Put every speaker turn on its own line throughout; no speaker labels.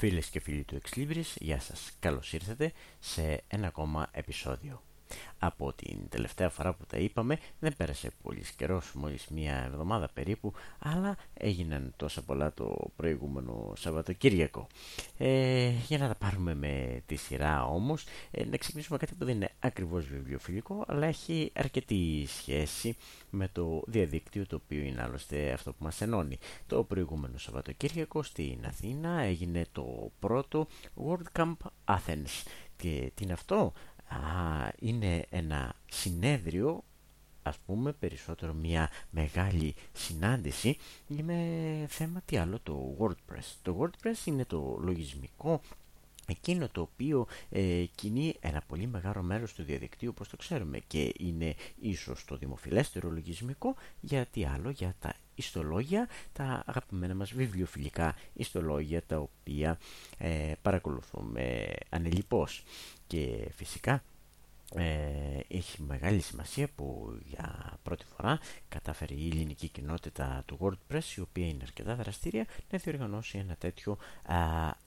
Φίλες και φίλοι του Εξλίβρης, γεια σας. Καλώς ήρθατε σε ένα ακόμα επεισόδιο. Από την τελευταία φορά που τα είπαμε δεν πέρασε πολύ καιρός, μόλις μία εβδομάδα περίπου, αλλά έγιναν τόσα πολλά το προηγούμενο Σαββατοκύριακο. Ε, για να τα πάρουμε με τη σειρά όμως, ε, να ξεκινήσουμε κάτι που δεν είναι ακριβώς βιβλιοφιλικό, αλλά έχει αρκετή σχέση με το διαδίκτυο, το οποίο είναι άλλωστε αυτό που μας ενώνει. Το προηγούμενο Σαββατοκύριακο στην Αθήνα έγινε το πρώτο World Camp Athens. Και τι είναι αυτό, Α, είναι ένα συνέδριο ας πούμε περισσότερο μια μεγάλη συνάντηση με θέμα τι άλλο το WordPress. Το WordPress είναι το λογισμικό εκείνο το οποίο ε, κινεί ένα πολύ μεγάλο μέρος του διαδικτύου όπως το ξέρουμε και είναι ίσως το δημοφιλέστερο λογισμικό γιατί άλλο για τα ιστολόγια, τα αγαπημένα μας βιβλιοφιλικά ιστολόγια τα οποία ε, παρακολουθούμε ανελιπώς. Και φυσικά ε, έχει μεγάλη σημασία που για πρώτη φορά κατάφερε η ελληνική κοινότητα του WordPress η οποία είναι αρκετά δραστήρια να διοργανώσει ένα τέτοιο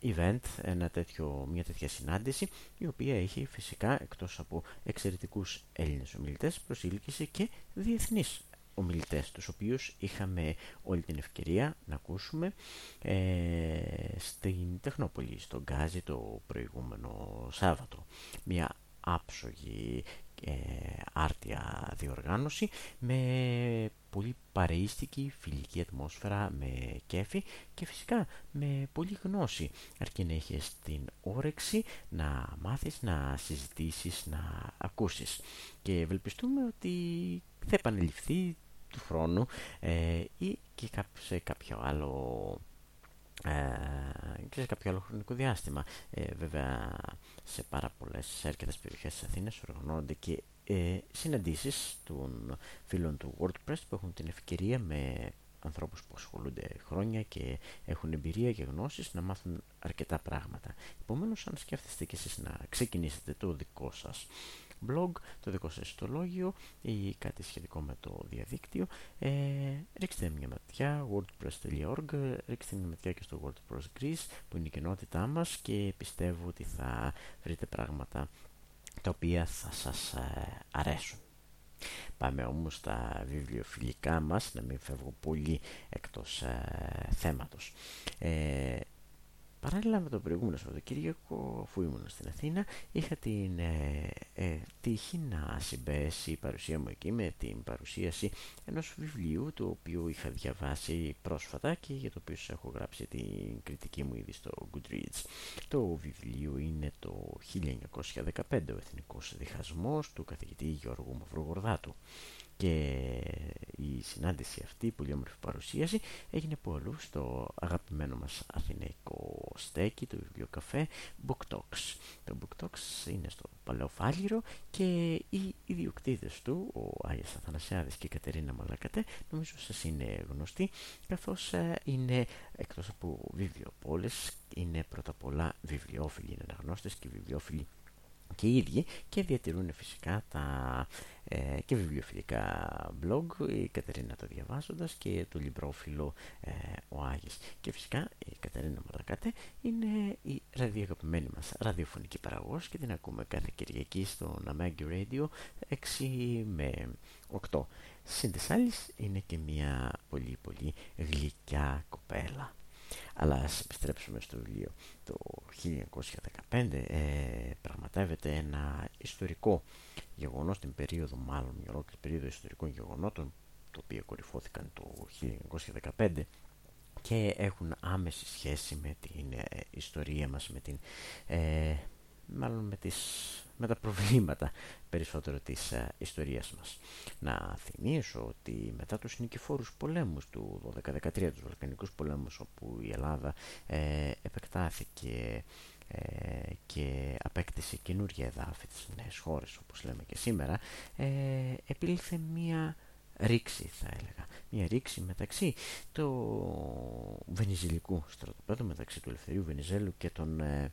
event, ένα τέτοιο, μια τέτοια συνάντηση η οποία έχει φυσικά εκτός από εξαιρετικούς Έλληνες ομιλητές προσήλκησε και διεθνείς ομιλητές τους οποίους είχαμε όλη την ευκαιρία να ακούσουμε ε, στην Τεχνόπολη, στον Γκάζι το προηγούμενο Σάββατο. Μια άψογη ε, άρτια διοργάνωση με πολύ παρεΐστικη φιλική ατμόσφαιρα με κέφι και φυσικά με πολύ γνώση αρκεί να έχεις την όρεξη να μάθεις, να συζητήσεις, να ακούσεις και ευελπιστούμε ότι θα επανεληφθεί του χρόνου ε, ή και σε κάποιο άλλο ε, και σε κάποιο άλλο χρονικό διάστημα. Ε, βέβαια, σε πάρα πολλές αρκετές περιοχές της Αθήνας οργανώνονται και ε, συναντήσεις των φίλων του WordPress που έχουν την ευκαιρία με ανθρώπους που ασχολούνται χρόνια και έχουν εμπειρία και γνώσεις να μάθουν αρκετά πράγματα. Επομένως, αν σκέφτεστε και εσείς να ξεκινήσετε το δικό σας blog, το δικό σας ιστολόγιο ή κάτι σχετικό με το διαδίκτυο, ε, ρίξτε μια ματιά wordpress.org, ρίξτε μια ματιά και στο WordPress Greece που είναι η κοινότητά μας και πιστεύω ότι θα βρείτε πράγματα τα οποία θα σας ε, αρέσουν. Πάμε όμως στα βιβλιοφιλικά μας, να μην φεύγω πολύ εκτός ε, θέματος. Ε, Παράλληλα με το προηγούμενο Σαββατοκύριακο, αφού ήμουν στην Αθήνα, είχα την ε, ε, τύχη να συμπέσει η παρουσία μου εκεί με την παρουσίαση ενός βιβλίου το οποίο είχα διαβάσει πρόσφατα και για το οποίο σας έχω γράψει την κριτική μου ήδη στο Goodreads. Το βιβλίο είναι το 1915, ο Εθνικός Διχασμός του καθηγητή Γιώργου Μαυρογορδάτου και η συνάντηση αυτή, η πολύ όμορφη παρουσίαση, έγινε από αλλού στο αγαπημένο μας αθηναϊκό στέκι, το βιβλιοκαφέ Book Talks. Το Book Talks είναι στο Παλαιό Φάλιρο και οι ιδιοκτήτες του, ο Άγιος Αθανασιάδης και η Κατερίνα Μαλακατέ, νομίζω σας είναι γνωστοί, καθώς ε, είναι εκτός από βιβλιοπόλες, είναι πρώτα απ' όλα βιβλιόφιλοι, είναι αναγνώστες και βιβλιόφιλοι και οι ίδιοι και διατηρούν φυσικά τα ε, και βιβλιοφιλικά blog η Κατερίνα το διαβάζοντας και το λιμπρόφιλο ε, ο Άγης και φυσικά η Κατερίνα Μαρακάτε είναι η ραδιοαγαπημένη μας ραδιοφωνική παραγωγός και την ακούμε κάθε Κυριακή στο Namagi Radio 6 με 8 Συν της είναι και μια πολύ πολύ γλυκιά κοπέλα αλλά ας επιστρέψουμε στο βιβλίο. Το 1915 ε, πραγματεύεται ένα ιστορικό γεγονός, την περίοδο μάλλον, μια ολόκληρη περίοδο ιστορικών γεγονότων, το οποίο κορυφώθηκαν το 1915 και έχουν άμεση σχέση με την ε, ιστορία μας, με την, ε, μάλλον με τις με τα προβλήματα περισσότερο της ε, ιστορίας μας. Να θυμίσω ότι μετά τους νικηφόρους πολέμους του 12-13, τους Βαλκανικούς πολέμους όπου η Ελλάδα ε, επεκτάθηκε ε, και απέκτησε καινούργια εδάφη της νέες χώρες όπως λέμε και σήμερα ε, επήλθε μία ρήξη θα έλεγα μια ρήξη μεταξύ του βενιζελικού στρατοπέδου μεταξύ του Ελευθερίου Βενιζέλου και των ε,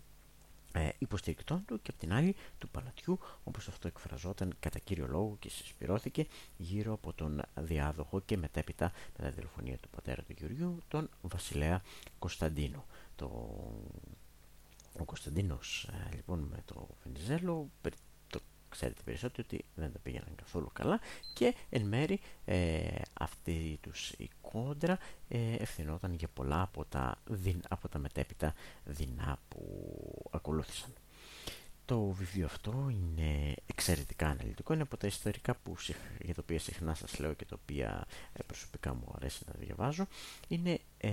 ε, υποστηρικτών του και από την άλλη του παλατιού όπως αυτό εκφραζόταν κατά κύριο λόγο και συσπηρώθηκε γύρω από τον διάδοχο και μετέπειτα με τα δολοφονία του πατέρα του Γεωργιού τον βασιλέα Κωνσταντίνο. Το ο Κωνσταντίνος ε, λοιπόν με το Βενιζέλο το ξέρετε περισσότερο ότι δεν τα πήγαιναν καθόλου καλά και εν μέρη ε, αυτή τους η κόντρα ε, ευθυνόταν για πολλά από τα, από τα μετέπειτα δεινά που ακολούθησαν. Το βιβλίο αυτό είναι εξαιρετικά αναλυτικό, είναι από τα ιστορικά που, για τα οποία συχνά σας λέω και τα οποία ε, προσωπικά μου αρέσει να διαβάζω. Είναι ε,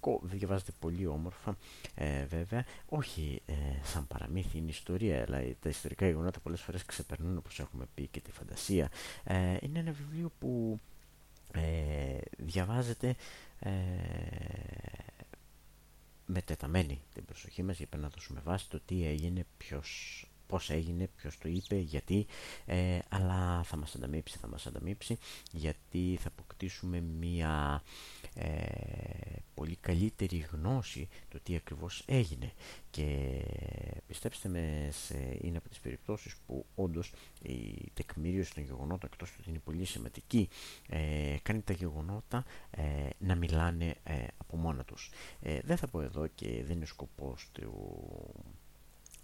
τεχνικό, διαβάζεται πολύ όμορφα ε, βέβαια, όχι ε, σαν παραμύθι, είναι ιστορία, αλλά τα ιστορικά γεγονότα πολλές φορές ξεπερνούν όπως έχουμε πει και τη φαντασία. είναι ένα βιβλίο που διαβάζεται μετεταμένη την προσοχή μας για να δώσουμε βάση το τι έγινε, ποιος, πώς έγινε, ποιος το είπε, γιατί ε, αλλά θα μας ανταμείψει, θα μας ανταμείψει γιατί θα αποκτήσουμε μία ε, πολύ καλύτερη γνώση του τι ακριβώς έγινε. Και πιστέψτε με σε, είναι από τις περιπτώσεις που όντως η τεκμήριωση των γεγονότων εκτός ότι είναι πολύ σημαντική ε, κάνει τα γεγονότα ε, να μιλάνε ε, από μόνα τους. Δεν θα πω εδώ και δεν είναι σκοπός του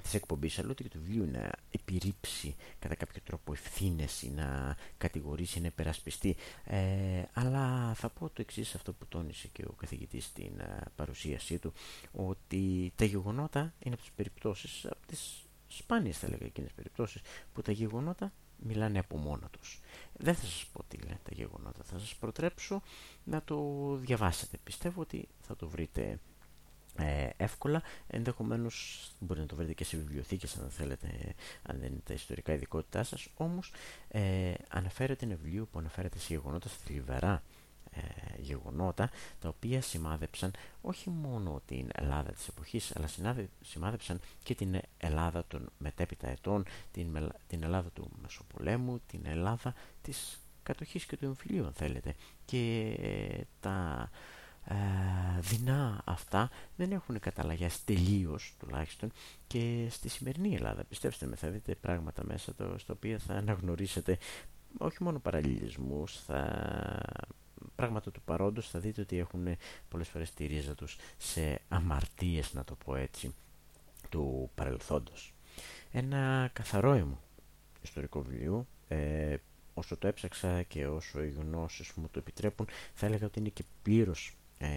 της εκπομπής αλλά ούτε και του βιβλίου να επιρρύψει κατά κάποιο τρόπο ευθύνες ή να κατηγορήσει, να υπερασπιστεί ε, αλλά θα πω το εξής αυτό που τόνισε και ο καθηγητής στην ε, παρουσίασή του ότι τα γεγονότα είναι από τις περιπτώσεις από τις σπάνιες θα έλεγα εκείνες περιπτώσεις που τα γεγονότα μιλάνε από μόνα τους. Δεν θα σας πω τι λένε τα γεγονότα, θα σας προτρέψω να το διαβάσετε. Πιστεύω ότι θα το βρείτε ε, εύκολα. Ενδεχομένως μπορείτε να το βρείτε και σε βιβλιοθήκες αν θέλετε, αν δεν είναι τα ιστορικά ειδικότητά σας. Όμως ε, αναφέρεται ένα βιβλίο που αναφέρεται σε γεγονότα, σε θλιβερά ε, γεγονότα, τα οποία σημάδεψαν όχι μόνο την Ελλάδα της εποχής, αλλά σημάδεψαν και την Ελλάδα των μετέπειτα ετών, την, την Ελλάδα του Μεσοπολέμου, την Ελλάδα της κατοχής και του εμφυλίου αν θέλετε. Και ε, τα ε, δεινά αυτά δεν έχουν καταλαγιάσει τελείως τουλάχιστον και στη σημερινή Ελλάδα. Πιστέψτε με, θα δείτε πράγματα μέσα το, στο οποία θα αναγνωρίσετε όχι μόνο παραλληλισμούς, θα... πράγματα του παρόντος θα δείτε ότι έχουν πολλές φορές τη ρίζα τους σε αμαρτίες, να το πω έτσι, του παρελθόντος. Ένα καθαρό έμου ιστορικό βιβλίο, ε, όσο το έψαξα και όσο οι γνώσεις μου το επιτρέπουν, θα έλεγα ότι είναι και πλήρως ε,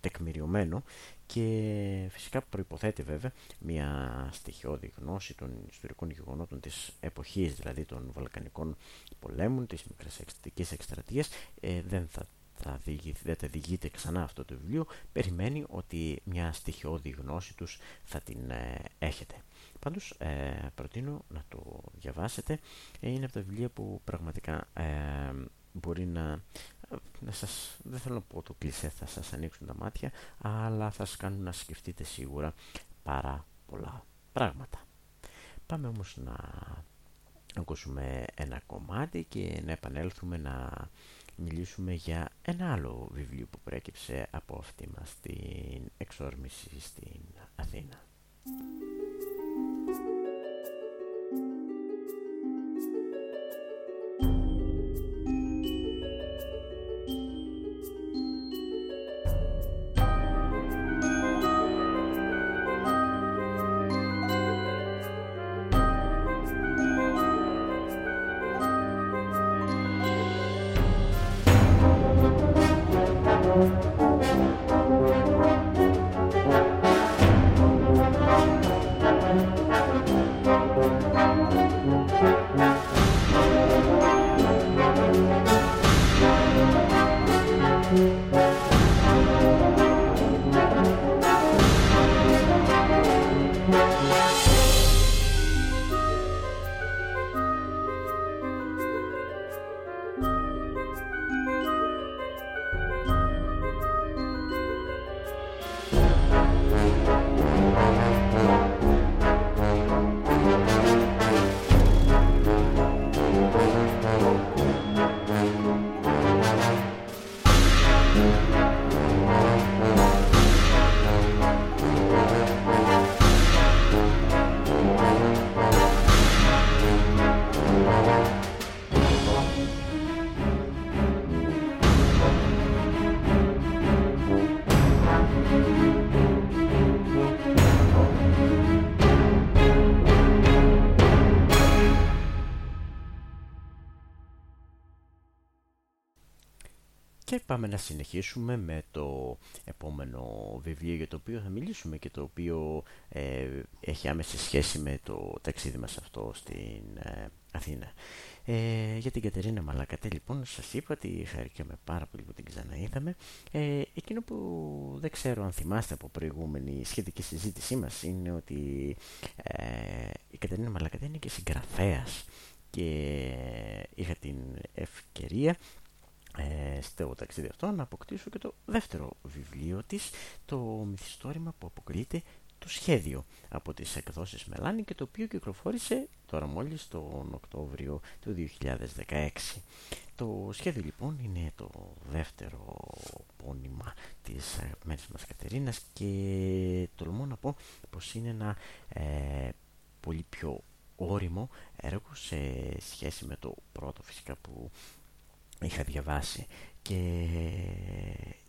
τεκμηριωμένο και φυσικά προϋποθέτει βέβαια μια στοιχειώδη γνώση των ιστορικών γεγονότων της εποχής, δηλαδή των Βαλκανικών πολέμων, της μικρασιαστικής εκστρατείας, ε, δεν θα θα δεν θα διηγείται ξανά αυτό το βιβλίο, περιμένει ότι μια στοιχειώδη γνώση τους θα την ε, έχετε. Πάντως ε, προτείνω να το διαβάσετε. Είναι από τα βιβλία που πραγματικά ε, μπορεί να να σας, δεν θέλω να πω το κλεισέ θα σας ανοίξουν τα μάτια αλλά θα σας κάνουν να σκεφτείτε σίγουρα πάρα πολλά πράγματα. Πάμε όμως να ακούσουμε ένα κομμάτι και να επανέλθουμε να μιλήσουμε για ένα άλλο βιβλίο που πρέκυψε από αυτή μας την εξόρμηση στην Αθήνα Και πάμε να συνεχίσουμε με το επόμενο βιβλίο για το οποίο θα μιλήσουμε και το οποίο ε, έχει άμεση σχέση με το ταξίδι μας αυτό στην ε, Αθήνα. Ε, για την Κατερίνα Μαλακατέ λοιπόν σας είπα ότι χαρήκαμε πάρα πολύ που την ξαναείδαμε. Ε, εκείνο που δεν ξέρω αν θυμάστε από προηγούμενη σχετική συζήτησή μας είναι ότι ε, η Κατερίνα Μαλακατέ είναι και συγγραφέας και είχα την ευκαιρία ε, στο ταξίδι αυτό να αποκτήσω και το δεύτερο βιβλίο της, το μυθιστόρημα που αποκαλείται το σχέδιο από τις εκδόσεις Μελάνη και το οποίο κυκλοφόρησε τώρα μόλις τον Οκτώβριο του 2016. Το σχέδιο λοιπόν είναι το δεύτερο πόνημα της αγαπημένης μας Κατερίνας και τολμώ να πω πως είναι ένα ε, πολύ πιο όριμο έργο σε σχέση με το πρώτο φυσικά που είχα διαβάσει και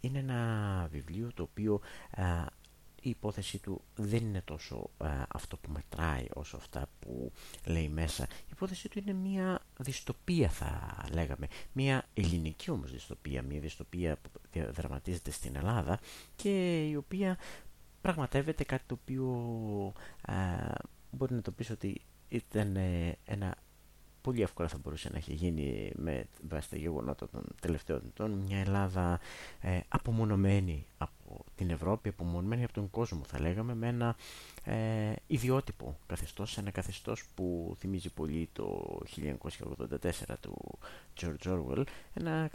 είναι ένα βιβλίο το οποίο η υπόθεση του δεν είναι τόσο αυτό που μετράει όσο αυτά που λέει μέσα. Η υπόθεση του είναι μια δυστοπία θα λέγαμε, μια ελληνική όμως δυστοπία, μια δυστοπία που δραματίζεται στην Ελλάδα και η οποία πραγματεύεται κάτι το οποίο μπορεί να το πεις ότι ήταν ε, ένα πολύ εύκολα θα μπορούσε να έχει γίνει με βάση τα γεγονότα των τελευταίων ετών μια Ελλάδα ε, απομονωμένη από την Ευρώπη, απομονωμένη από τον κόσμο θα λέγαμε με ένα ε, ιδιότυπο καθεστώς, ένα καθεστώς που θυμίζει πολύ το 1984 του George Orwell, ένα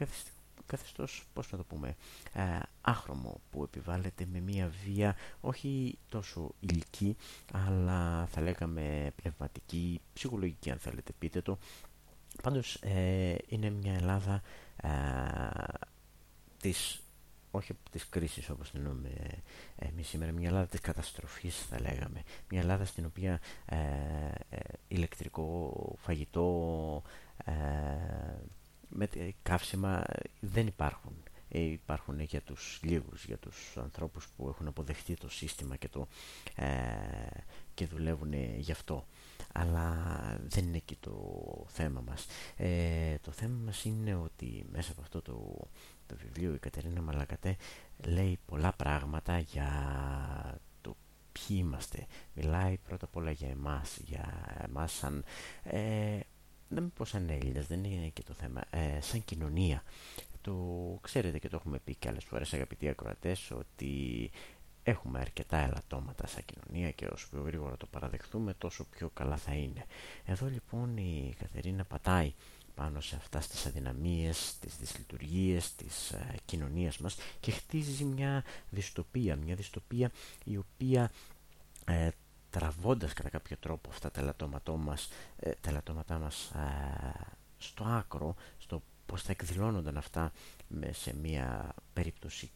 καθεστώς, πώς να το πούμε, ε, άχρωμο που επιβάλλεται με μια βία όχι τόσο υλική αλλά θα λέγαμε πνευματική, ψυχολογική αν θέλετε πείτε το. Πάντως ε, είναι μια Ελλάδα ε, της όχι από τις κρίσεις όπως την εννοούμε εμείς σήμερα, μια Ελλάδα της καταστροφής θα λέγαμε. Μια Ελλάδα στην οποία ε, ε ηλεκτρικό φαγητό, ε, με καύσιμα δεν υπάρχουν. Ε, υπάρχουν για τους λίγους, για τους ανθρώπους που έχουν αποδεχτεί το σύστημα και, το, ε, και δουλεύουν γι' αυτό. Αλλά δεν είναι εκεί το θέμα μας. Ε, το θέμα μας είναι ότι μέσα από αυτό το, το βιβλίο η Κατερίνα Μαλακατέ λέει πολλά πράγματα για το ποιοι είμαστε. Μιλάει πρώτα απ' όλα για εμάς, για εμάς σαν ε, δεν είμαι πω σαν Έλληνας, δεν είναι και το θέμα, ε, σαν κοινωνία. Το ξέρετε και το έχουμε πει και άλλες φορές αγαπητοί ακροατές ότι έχουμε αρκετά ελαττώματα σαν κοινωνία και όσο πιο γρήγορα το παραδεχθούμε τόσο πιο καλά θα είναι. Εδώ λοιπόν η Καθερίνα πατάει πάνω σε αυτά στις αδυναμίες, τις δυσλειτουργίες της ε, κοινωνίας μας και χτίζει μια δυστοπία, μια δυστοπία η οποία ε, τραβώντας κατά κάποιο τρόπο αυτά τα ελαττώματά μας, ε, τα μας στο άκρο, στο πώς θα εκδηλώνονταν αυτά σε μια περίπτωση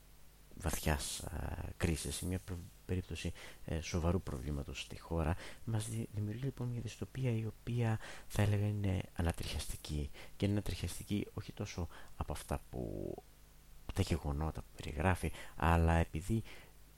βαθιάς α, κρίσης, σε μια περίπτωση ε, σοβαρού προβλήματος στη χώρα, μας δημιουργεί λοιπόν μια δυστοπία η οποία θα έλεγα είναι ανατριχιαστική και είναι ανατριχιαστική όχι τόσο από αυτά που τα γεγονότα που περιγράφει, αλλά επειδή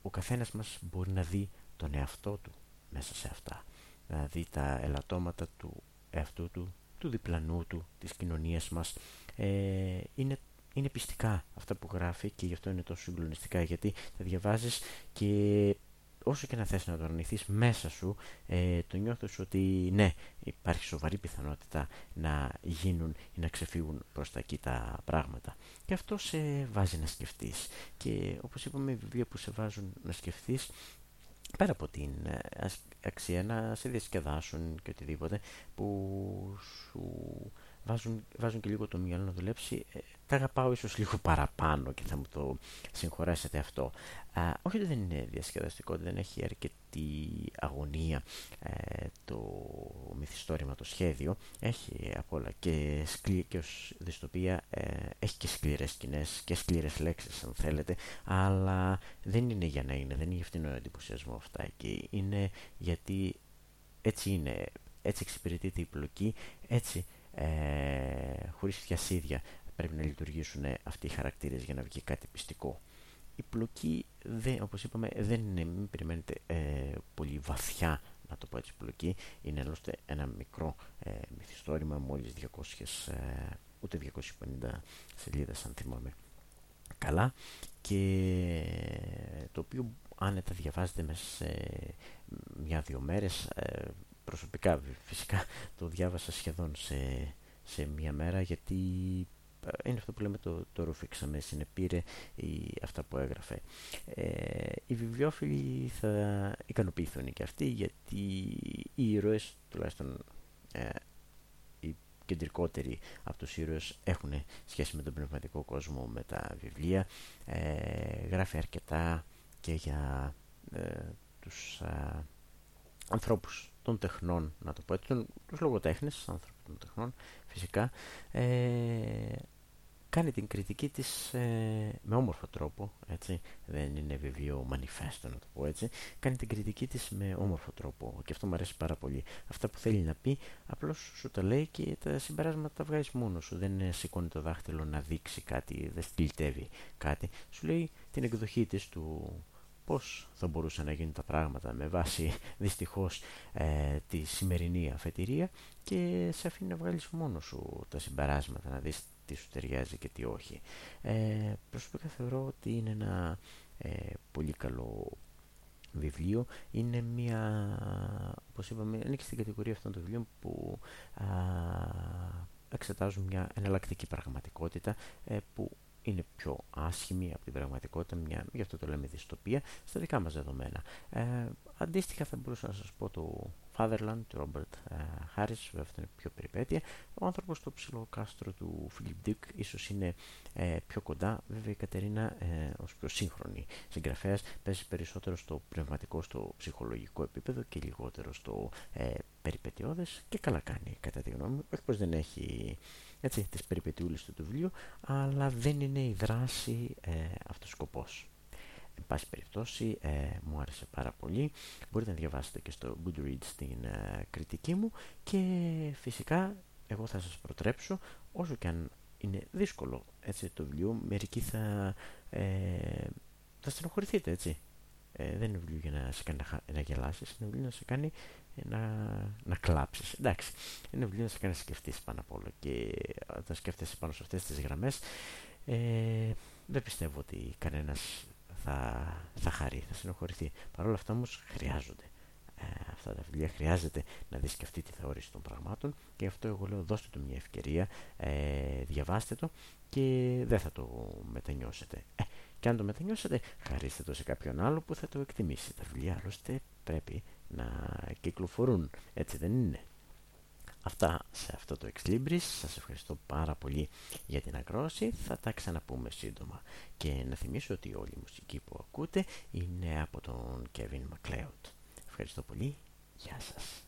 ο καθένας μας μπορεί να δει τον εαυτό του μέσα σε αυτά. Δηλαδή τα ελαττώματα του εαυτού του, του διπλανού του, της κοινωνίας μας ε, είναι, είναι πιστικά αυτά που γράφει και γι' αυτό είναι τόσο συγκλονιστικά γιατί τα διαβάζεις και όσο και να θες να το αρνηθείς μέσα σου ε, το νιώθεις ότι ναι υπάρχει σοβαρή πιθανότητα να γίνουν ή να ξεφύγουν προς τα εκεί τα πράγματα. Και αυτό σε βάζει να σκεφτείς. Και όπως είπαμε βιβλία που σε βάζουν να σκεφτείς πέρα από την ε, αξία να σε διασκεδάσουν και οτιδήποτε που σου βάζουν, βάζουν και λίγο το μυαλό να δουλέψει. Ε, τα αγαπάω ίσως λίγο παραπάνω και θα μου το συγχωρέσετε αυτό. Α, όχι ότι δεν είναι διασκεδαστικό δεν έχει αρκετή αγωνία ε, το μυθιστόρημα το σχέδιο. Έχει από όλα και, σκλή, και ως δυστοπία ε, έχει και σκληρές σκηνές και σκληρές λέξεις αν θέλετε αλλά δεν είναι για να είναι δεν είναι για αυτήν τον εντυπωσιασμό αυτά και είναι γιατί έτσι είναι έτσι εξυπηρετείται η πλοκή έτσι ε, χωρίς φιασίδια πρέπει να λειτουργήσουν αυτοί οι χαρακτήρες για να βγει κάτι πιστικό. Η πλοκή, δεν, όπως είπαμε, δεν είναι, μην περιμένετε ε, πολύ βαθιά να το πω έτσι πλοκή, είναι άλλωστε ένα μικρό ε, μυθιστόρημα μόλις 200, ε, ούτε 250 σελίδες αν θυμάμαι. καλά και το οποίο άνετα διαβάζεται μέσα σε μια-δυο μέρες προσωπικά φυσικά το διάβασα σχεδόν σε, σε μια μέρα γιατί είναι αυτό που λέμε το, το ρουφήξαμε, συνεπήρε η, αυτά που έγραφε. Ε, οι βιβλιοφίλοι θα ικανοποιηθούν και αυτοί γιατί οι ήρωες, τουλάχιστον ε, οι κεντρικότεροι από τους ήρωες έχουν σχέση με τον πνευματικό κόσμο, με τα βιβλία. Ε, γράφει αρκετά και για ε, τους ε, ανθρώπους των τεχνών, να το πω έτσι, τους λογοτέχνες, ανθρώπους των τεχνών, φυσικά, ε, κάνει την κριτική της ε, με όμορφο τρόπο, έτσι, δεν είναι βιβλίο μανιφέστο να το πω έτσι, κάνει την κριτική της με όμορφο τρόπο. Και αυτό μου αρέσει πάρα πολύ. Αυτά που θέλει να πει απλώς σου τα λέει και τα συμπεράσματα τα βγάζεις μόνος σου, δεν σηκώνει το δάχτυλο να δείξει κάτι, δεν στυλτεύει κάτι, σου λέει την εκδοχή της του πώς θα μπορούσαν να γίνουν τα πράγματα με βάση δυστυχώς ε, τη σημερινή αφετηρία και σε αφήνει να βγάλεις μόνος σου τα συμπεράσματα, να δεις τι σου ταιριάζει και τι όχι. Ε, προσωπικά θεωρώ ότι είναι ένα ε, πολύ καλό βιβλίο. Είναι μια, όπως είπαμε, είναι και στην κατηγορία αυτών των βιβλίων που α, εξετάζουν μια εναλλακτική πραγματικότητα ε, που είναι πιο άσχημη από την πραγματικότητα, μια, γι' αυτό το λέμε δυστοπία, στα δικά μας δεδομένα. Ε, αντίστοιχα θα μπορούσα να σας πω το Fatherland του Ρόμπερτ Χάρις, βέβαια αυτό είναι πιο περιπέτεια. Ο άνθρωπος στο ψηλό κάστρο του Φιλιπ Ντίκ ίσως είναι ε, πιο κοντά. Βέβαια η Κατερίνα ε, ως πιο σύγχρονη συγγραφέας παίζει περισσότερο στο πνευματικό, στο ψυχολογικό επίπεδο και λιγότερο στο ε, περιπετειώδες και καλά κάνει κατά τη γνώμη μου. Όχι πως δεν έχει έτσι, τις περιπετειούλες του βιβλίου, αλλά δεν είναι η δράση ε, αυτός ο σκοπός. Εν πάση περιπτώσει, ε, μου άρεσε πάρα πολύ. Μπορείτε να διαβάσετε και στο Goodreads την ε, κριτική μου και φυσικά εγώ θα σας προτρέψω, όσο και αν είναι δύσκολο έτσι, το βιβλίο, μερικοί θα, ε, θα στενοχωρηθείτε, έτσι. Ε, δεν είναι βιβλίο για να σε κάνει να, να γελάσεις, είναι βιβλίο να σε κάνει να, να κλάψεις. Εντάξει, είναι βιβλίο να σε κάνεις να σκεφτείς πάνω απ' όλο και όταν σκέφτεσαι πάνω σε αυτές τις γραμμές ε, δεν πιστεύω ότι κανένας θα, θα χαρεί, θα συνοχωρηθεί. Παρ' όλα αυτά όμως χρειάζονται. Ε, αυτά τα βιβλία χρειάζεται να δεις και αυτή τη θεώρηση των πραγμάτων και αυτό εγώ λέω δώστε του μια ευκαιρία, ε, διαβάστε το και δεν θα το μετανιώσετε. Ε, και αν το μετανιώσετε, χαρίστε το σε κάποιον άλλο που θα το εκτιμήσει. Τα βιβλία άλλωστε πρέπει να κυκλοφορούν, έτσι δεν είναι. Αυτά σε αυτό το Ex Libris. Σας ευχαριστώ πάρα πολύ για την ακρόαση. Θα τα ξαναπούμε σύντομα. Και να θυμίσω ότι όλη η μουσική που ακούτε είναι από τον Kevin MacLeod. Ευχαριστώ πολύ. Γεια σας.